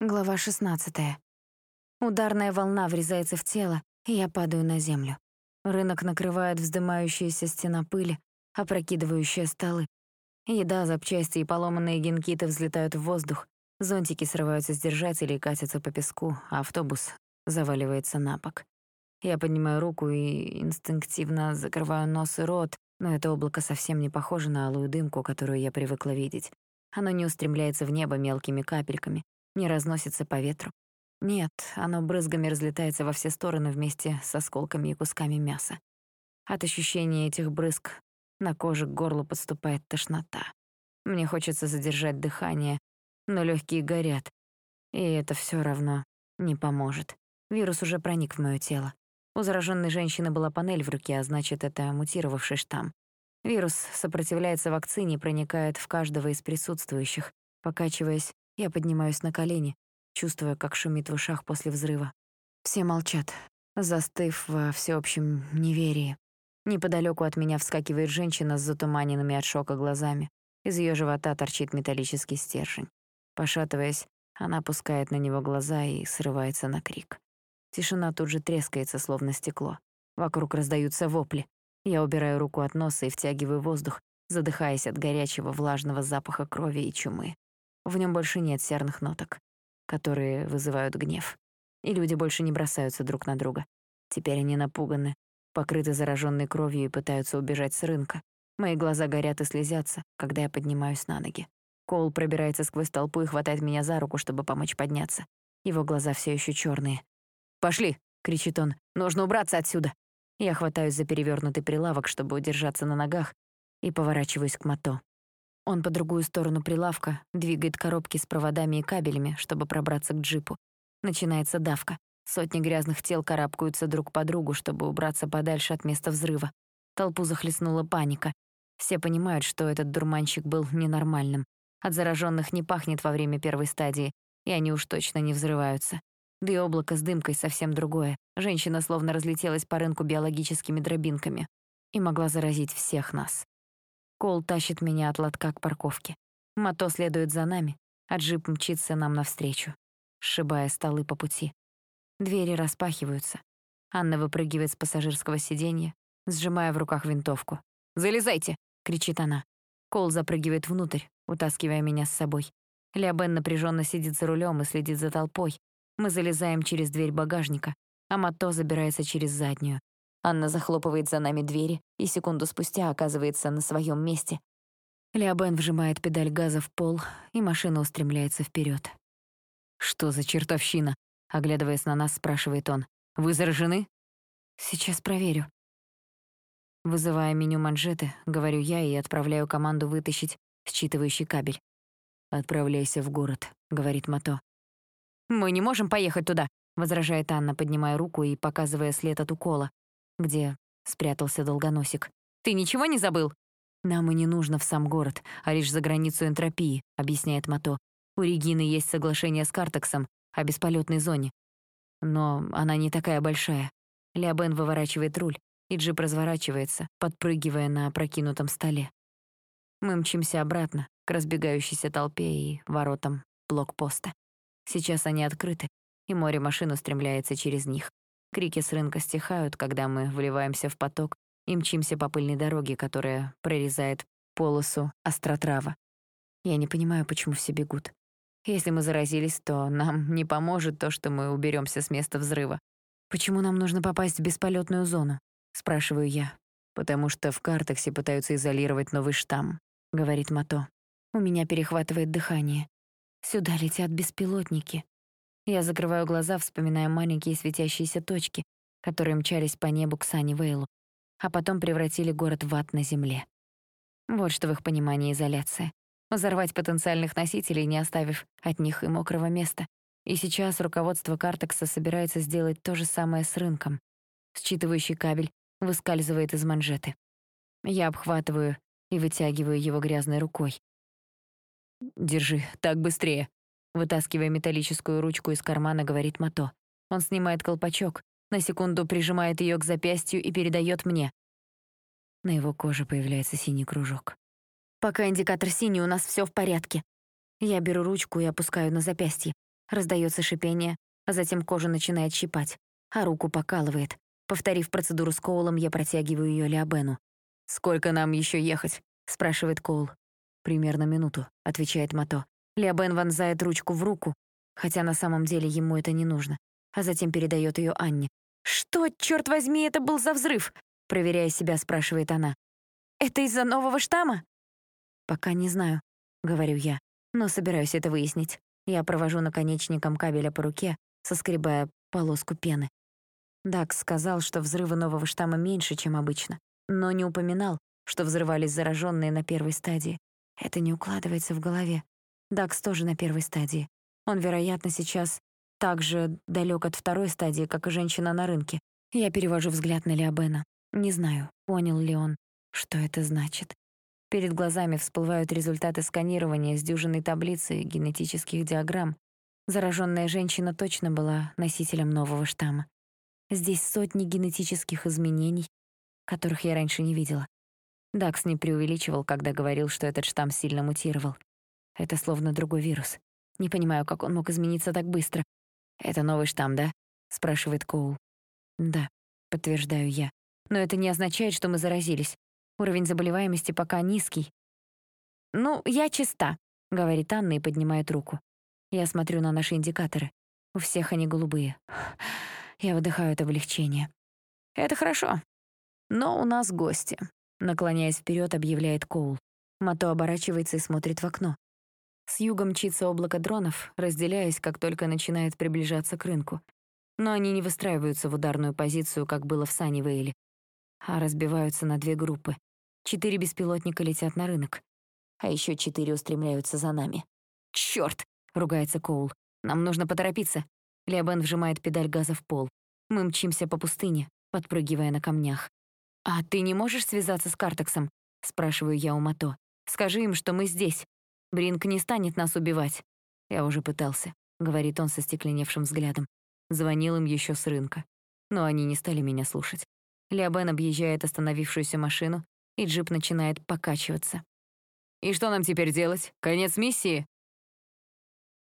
Глава 16. Ударная волна врезается в тело, и я падаю на землю. Рынок накрывает вздымающаяся стена пыли, опрокидывающая столы. Еда, запчасти и поломанные генкиты взлетают в воздух, зонтики срываются с держателей и катятся по песку, а автобус заваливается на бок. Я поднимаю руку и инстинктивно закрываю нос и рот, но это облако совсем не похоже на алую дымку, которую я привыкла видеть. Оно не устремляется в небо мелкими капельками, не разносится по ветру. Нет, оно брызгами разлетается во все стороны вместе с осколками и кусками мяса. От ощущения этих брызг на коже к горлу подступает тошнота. Мне хочется задержать дыхание, но легкие горят, и это все равно не поможет. Вирус уже проник в мое тело. У зараженной женщины была панель в руке, а значит, это мутировавший штамм. Вирус сопротивляется вакцине и проникает в каждого из присутствующих. Покачиваясь, я поднимаюсь на колени, чувствуя, как шумит в ушах после взрыва. Все молчат, застыв во всеобщем неверии. Неподалеку от меня вскакивает женщина с затуманенными от шока глазами. Из ее живота торчит металлический стержень. Пошатываясь, она опускает на него глаза и срывается на крик. Тишина тут же трескается, словно стекло. Вокруг раздаются вопли. Я убираю руку от носа и втягиваю воздух, задыхаясь от горячего влажного запаха крови и чумы. В нем больше нет серных ноток, которые вызывают гнев. И люди больше не бросаются друг на друга. Теперь они напуганы, покрыты зараженной кровью и пытаются убежать с рынка. Мои глаза горят и слезятся, когда я поднимаюсь на ноги. Коул пробирается сквозь толпу и хватает меня за руку, чтобы помочь подняться. Его глаза все еще черные. «Пошли!» — кричит он. «Нужно убраться отсюда!» Я хватаюсь за перевернутый прилавок, чтобы удержаться на ногах, и поворачиваюсь к Мато. Он по другую сторону прилавка двигает коробки с проводами и кабелями, чтобы пробраться к джипу. Начинается давка. Сотни грязных тел карабкаются друг по другу, чтобы убраться подальше от места взрыва. Толпу захлестнула паника. Все понимают, что этот дурманщик был ненормальным. От зараженных не пахнет во время первой стадии, и они уж точно не взрываются. Да и облако с дымкой совсем другое. Женщина словно разлетелась по рынку биологическими дробинками и могла заразить всех нас. Кол тащит меня от лотка к парковке. Мото следует за нами, а джип мчится нам навстречу, сшибая столы по пути. Двери распахиваются. Анна выпрыгивает с пассажирского сиденья, сжимая в руках винтовку. «Залезайте!» — кричит она. Кол запрыгивает внутрь, утаскивая меня с собой. Леобен напряженно сидит за рулем и следит за толпой. Мы залезаем через дверь багажника, а Мато забирается через заднюю, Анна захлопывает за нами двери и секунду спустя оказывается на своем месте. Леобен вжимает педаль газа в пол, и машина устремляется вперед. «Что за чертовщина?» — оглядываясь на нас, спрашивает он. «Вы заражены?» «Сейчас проверю». Вызывая меню манжеты, говорю я и отправляю команду вытащить считывающий кабель. «Отправляйся в город», — говорит Мато. «Мы не можем поехать туда», — возражает Анна, поднимая руку и показывая след от укола. «Где?» — спрятался долгоносик. «Ты ничего не забыл?» «Нам и не нужно в сам город, а лишь за границу энтропии», — объясняет Мато. «У Регины есть соглашение с Картексом о бесполетной зоне. Но она не такая большая». Леобен выворачивает руль, и джип разворачивается, подпрыгивая на опрокинутом столе. Мы мчимся обратно, к разбегающейся толпе и воротам блокпоста. Сейчас они открыты, и море машин устремляется через них. Крики с рынка стихают, когда мы вливаемся в поток и мчимся по пыльной дороге, которая прорезает полосу остротрава. Я не понимаю, почему все бегут. Если мы заразились, то нам не поможет то, что мы уберемся с места взрыва. «Почему нам нужно попасть в бесполетную зону?» — спрашиваю я. «Потому что в Картексе пытаются изолировать новый штамм», — говорит Мато. У меня перехватывает дыхание. Сюда летят беспилотники. Я закрываю глаза, вспоминая маленькие светящиеся точки, которые мчались по небу к Сани Вейлу, а потом превратили город в ад на земле. Вот что в их понимании изоляция. Взорвать потенциальных носителей, не оставив от них и мокрого места. И сейчас руководство Картекса собирается сделать то же самое с рынком. Считывающий кабель выскальзывает из манжеты. Я обхватываю и вытягиваю его грязной рукой. «Держи, так быстрее», Вытаскивая металлическую ручку из кармана, говорит Мато. Он снимает колпачок, на секунду прижимает ее к запястью и передает мне. На его коже появляется синий кружок. «Пока индикатор синий, у нас все в порядке». Я беру ручку и опускаю на запястье. Раздается шипение, а затем кожа начинает щипать, а руку покалывает. Повторив процедуру с Коулом, я протягиваю ее Лиабену. «Сколько нам еще ехать?» — спрашивает Коул. «Примерно минуту», — отвечает Мато. Лиабен вонзает ручку в руку, хотя на самом деле ему это не нужно, а затем передает ее Анне. «Что, черт возьми, это был за взрыв?» Проверяя себя, спрашивает она. «Это из-за нового штамма?» «Пока не знаю», — говорю я, но собираюсь это выяснить. Я провожу наконечником кабеля по руке, соскребая полоску пены. Дакс сказал, что взрывы нового штамма меньше, чем обычно, но не упоминал, что взрывались зараженные на первой стадии. Это не укладывается в голове. Дакс тоже на первой стадии. Он, вероятно, сейчас так же далек от второй стадии, как и женщина на рынке. Я перевожу взгляд на Лиабена. Не знаю, понял ли он, что это значит. Перед глазами всплывают результаты сканирования с дюжиной таблицы генетических диаграмм. Зараженная женщина точно была носителем нового штамма. Здесь сотни генетических изменений, которых я раньше не видела. Дакс не преувеличивал, когда говорил, что этот штамм сильно мутировал. Это словно другой вирус. Не понимаю, как он мог измениться так быстро. «Это новый штамм, да?» — спрашивает Коул. «Да», — подтверждаю я. «Но это не означает, что мы заразились. Уровень заболеваемости пока низкий». «Ну, я чиста», — говорит Анна и поднимает руку. Я смотрю на наши индикаторы. У всех они голубые. Я выдыхаю от облегчения. «Это хорошо. Но у нас гости», — наклоняясь вперед, объявляет Коул. Мато оборачивается и смотрит в окно. С юга мчится облако дронов, разделяясь, как только начинает приближаться к рынку. Но они не выстраиваются в ударную позицию, как было в Саннивейле, а разбиваются на две группы. Четыре беспилотника летят на рынок, а еще четыре устремляются за нами. «Чёрт!» — ругается Коул. «Нам нужно поторопиться. Леобен вжимает педаль газа в пол. Мы мчимся по пустыне, подпрыгивая на камнях. «А ты не можешь связаться с Картексом?» — спрашиваю я у Мато. «Скажи им, что мы здесь. Бринк не станет нас убивать». «Я уже пытался», — говорит он со стекленевшим взглядом. Звонил им еще с рынка. Но они не стали меня слушать. Леобен объезжает остановившуюся машину, и джип начинает покачиваться. «И что нам теперь делать? Конец миссии?»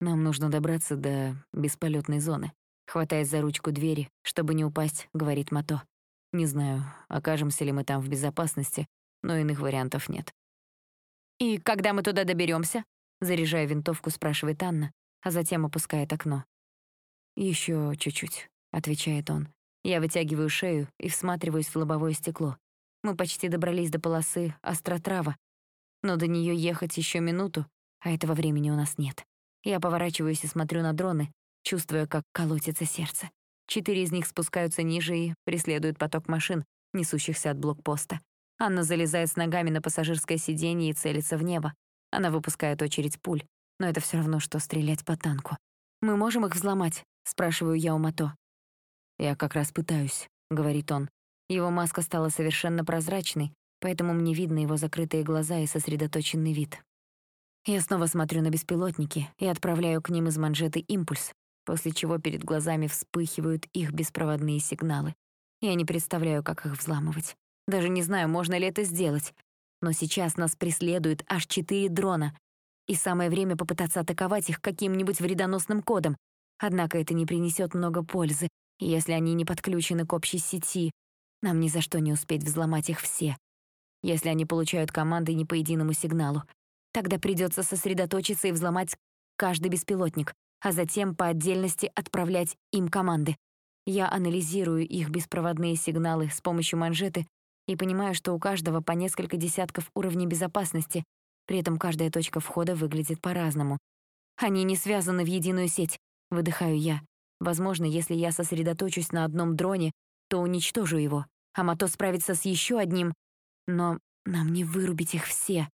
Нам нужно добраться до бесполетной зоны. Хватаясь за ручку двери, чтобы не упасть, говорит Мато. Не знаю, окажемся ли мы там в безопасности, но иных вариантов нет. «И когда мы туда доберемся? Заряжая винтовку, спрашивает Анна, а затем опускает окно. Еще чуть-чуть», — отвечает он. Я вытягиваю шею и всматриваюсь в лобовое стекло. Мы почти добрались до полосы Остротрава, но до нее ехать еще минуту, а этого времени у нас нет. Я поворачиваюсь и смотрю на дроны, чувствуя, как колотится сердце. Четыре из них спускаются ниже и преследуют поток машин, несущихся от блокпоста. Анна залезает с ногами на пассажирское сиденье и целится в небо. Она выпускает очередь пуль, но это все равно, что стрелять по танку. «Мы можем их взломать?» — спрашиваю я у Мато. «Я как раз пытаюсь», — говорит он. Его маска стала совершенно прозрачной, поэтому мне видно его закрытые глаза и сосредоточенный вид. Я снова смотрю на беспилотники и отправляю к ним из манжеты импульс, после чего перед глазами вспыхивают их беспроводные сигналы. Я не представляю, как их взламывать. Даже не знаю, можно ли это сделать. Но сейчас нас преследуют аж четыре дрона, и самое время попытаться атаковать их каким-нибудь вредоносным кодом. Однако это не принесет много пользы, если они не подключены к общей сети. Нам ни за что не успеть взломать их все. Если они получают команды не по единому сигналу, Тогда придется сосредоточиться и взломать каждый беспилотник, а затем по отдельности отправлять им команды. Я анализирую их беспроводные сигналы с помощью манжеты и понимаю, что у каждого по несколько десятков уровней безопасности, при этом каждая точка входа выглядит по-разному. Они не связаны в единую сеть, выдыхаю я. Возможно, если я сосредоточусь на одном дроне, то уничтожу его, а Мато справится с еще одним. Но нам не вырубить их все.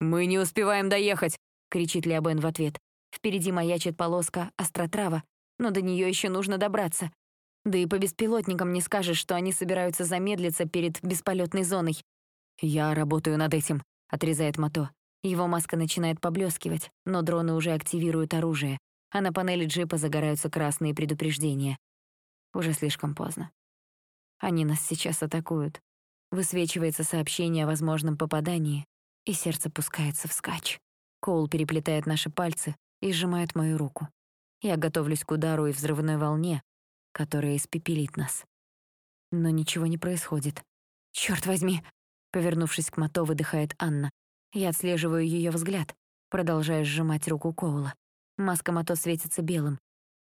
«Мы не успеваем доехать!» — кричит Леобен в ответ. Впереди маячит полоска остротрава, но до нее еще нужно добраться. Да и по беспилотникам не скажешь, что они собираются замедлиться перед бесполетной зоной. «Я работаю над этим», — отрезает Мато. Его маска начинает поблескивать, но дроны уже активируют оружие, а на панели джипа загораются красные предупреждения. Уже слишком поздно. Они нас сейчас атакуют. Высвечивается сообщение о возможном попадании, и сердце пускается вскачь. Коул переплетает наши пальцы и сжимает мою руку. Я готовлюсь к удару и взрывной волне, которая испепелит нас. Но ничего не происходит. Черт возьми!» Повернувшись к Мато, выдыхает Анна. Я отслеживаю ее взгляд, продолжая сжимать руку Коула. Маска Мато светится белым.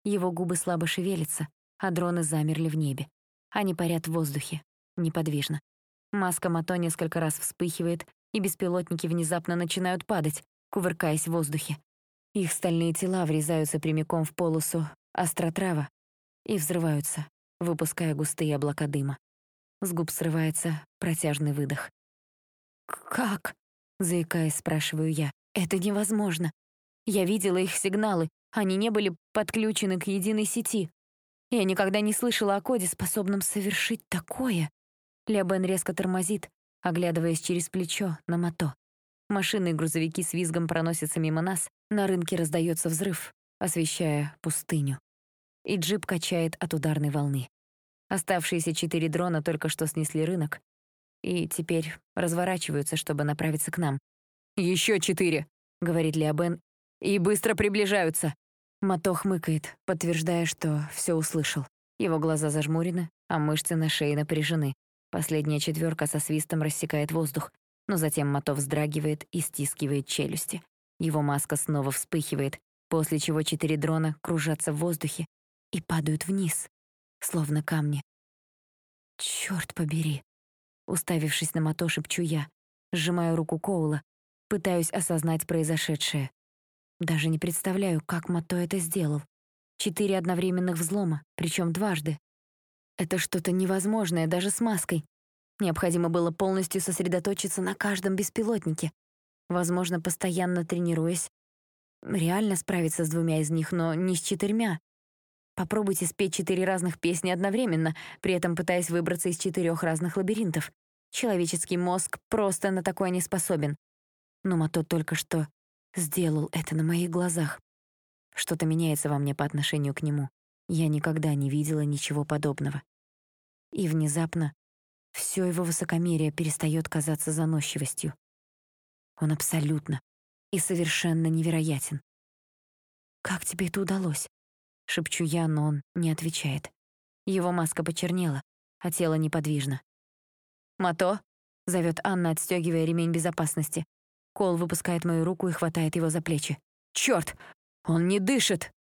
Его губы слабо шевелятся, а дроны замерли в небе. Они парят в воздухе, неподвижно. Маска Мато несколько раз вспыхивает, и беспилотники внезапно начинают падать, кувыркаясь в воздухе. Их стальные тела врезаются прямиком в полосу остротрава и взрываются, выпуская густые облака дыма. С губ срывается протяжный выдох. «Как?» — заикаясь, спрашиваю я. «Это невозможно. Я видела их сигналы, они не были подключены к единой сети. Я никогда не слышала о коде, способном совершить такое». Лябен резко тормозит, оглядываясь через плечо на мото. Машины и грузовики с визгом проносятся мимо нас, на рынке раздается взрыв, освещая пустыню. И джип качает от ударной волны. Оставшиеся четыре дрона только что снесли рынок и теперь разворачиваются, чтобы направиться к нам. «Еще четыре», — говорит Леобен, — «и быстро приближаются». Мато хмыкает, подтверждая, что все услышал. Его глаза зажмурены, а мышцы на шее напряжены. Последняя четверка со свистом рассекает воздух, но затем Мато вздрагивает и стискивает челюсти. Его маска снова вспыхивает, после чего четыре дрона кружатся в воздухе и падают вниз, словно камни. Черт побери!» Уставившись на Мато, шепчу я, сжимаю руку Коула, пытаюсь осознать произошедшее. Даже не представляю, как Мато это сделал. Четыре одновременных взлома, причем дважды. Это что-то невозможное даже с маской. Необходимо было полностью сосредоточиться на каждом беспилотнике. Возможно, постоянно тренируясь, реально справиться с двумя из них, но не с четырьмя. Попробуйте спеть четыре разных песни одновременно, при этом пытаясь выбраться из четырех разных лабиринтов. Человеческий мозг просто на такое не способен. Но Мато только что сделал это на моих глазах. Что-то меняется во мне по отношению к нему. Я никогда не видела ничего подобного. И внезапно все его высокомерие перестает казаться заносчивостью. Он абсолютно и совершенно невероятен. «Как тебе это удалось?» Шепчу я, но он не отвечает. Его маска почернела, а тело неподвижно. «Мато!» — зовет Анна, отстегивая ремень безопасности. Кол выпускает мою руку и хватает его за плечи. «Чёрт! Он не дышит!»